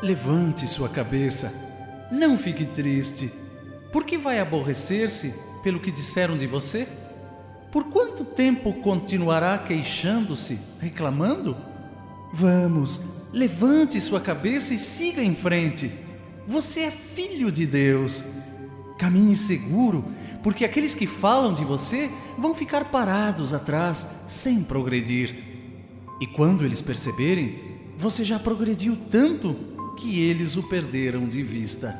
Levante sua cabeça. Não fique triste. Por que vai aborrecer-se pelo que disseram de você? Por quanto tempo continuará queixando-se, reclamando? Vamos, levante sua cabeça e siga em frente. Você é filho de Deus. Caminhe seguro, porque aqueles que falam de você vão ficar parados atrás, sem progredir. E quando eles perceberem, você já progrediu tanto que eles o perderam de vista.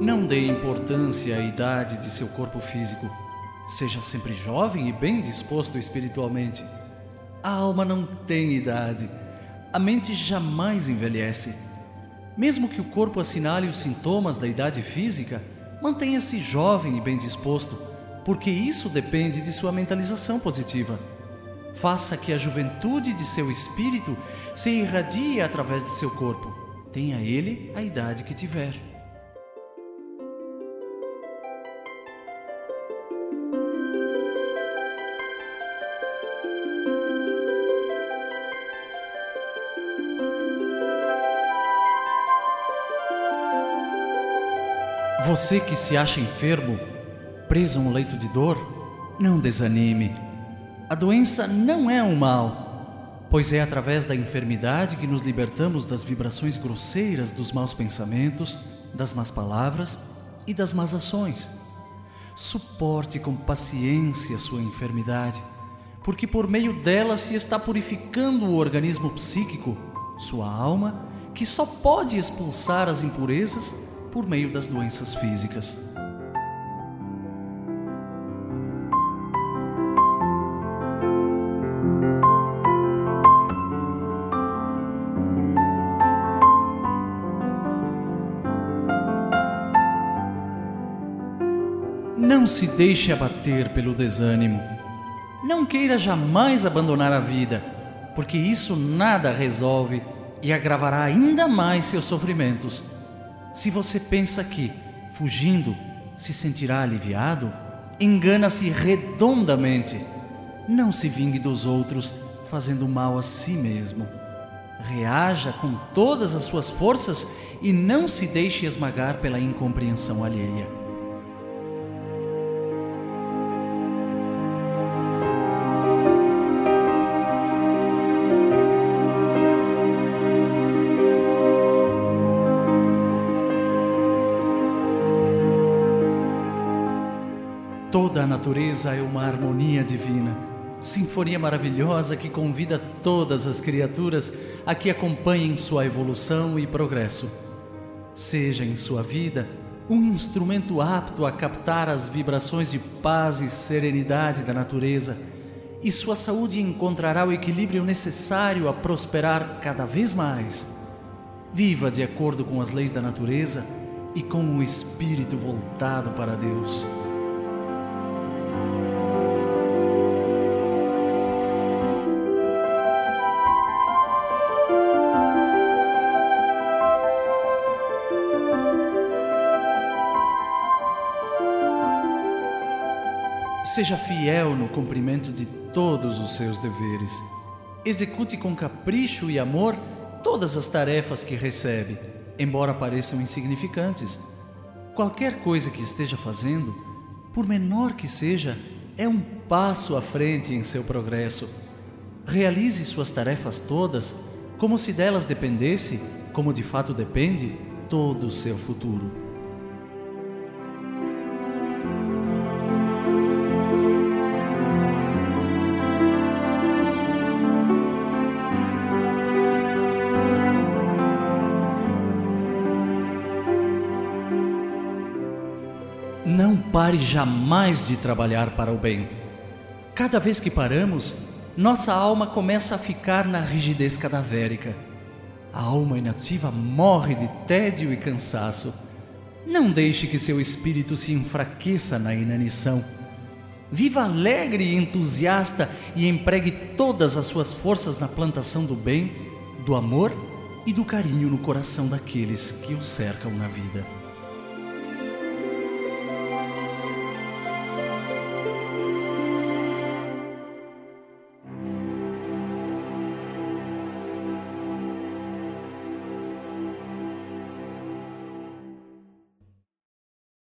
Não dê importância à idade de seu corpo físico. Seja sempre jovem e bem disposto espiritualmente. A alma não tem idade. A mente jamais envelhece. Mesmo que o corpo assinale os sintomas da idade física, mantenha-se jovem e bem disposto, porque isso depende de sua mentalização positiva. Faça que a juventude de seu espírito se irradie através de seu corpo. Tenha ele a idade que tiver. Você que se acha enfermo, preso a um leito de dor, não desanime. A doença não é um mal, pois é através da enfermidade que nos libertamos das vibrações grosseiras dos maus pensamentos, das más palavras e das más ações. Suporte com paciência sua enfermidade, porque por meio dela se está purificando o organismo psíquico, sua alma, que só pode expulsar as impurezas por meio das doenças físicas. Não se deixe abater pelo desânimo. Não queira jamais abandonar a vida, porque isso nada resolve e agravará ainda mais seus sofrimentos. Se você pensa que, fugindo, se sentirá aliviado, engana-se redondamente. Não se vingue dos outros fazendo mal a si mesmo. Reaja com todas as suas forças e não se deixe esmagar pela incompreensão alheia. Toda a natureza é uma harmonia divina, sinfonia maravilhosa que convida todas as criaturas a que acompanhem sua evolução e progresso. Seja em sua vida um instrumento apto a captar as vibrações de paz e serenidade da natureza, e sua saúde encontrará o equilíbrio necessário a prosperar cada vez mais. Viva de acordo com as leis da natureza e com o espírito voltado para Deus. Seja fiel no cumprimento de todos os seus deveres. Execute com capricho e amor todas as tarefas que recebe, embora pareçam insignificantes. Qualquer coisa que esteja fazendo, por menor que seja, é um passo à frente em seu progresso. Realize suas tarefas todas como se delas dependesse, como de fato depende, todo o seu futuro. Pare jamais de trabalhar para o bem. Cada vez que paramos, nossa alma começa a ficar na rigidez cadavérica. A alma inativa morre de tédio e cansaço. Não deixe que seu espírito se enfraqueça na inanição. Viva alegre e entusiasta e empregue todas as suas forças na plantação do bem, do amor e do carinho no coração daqueles que o cercam na vida.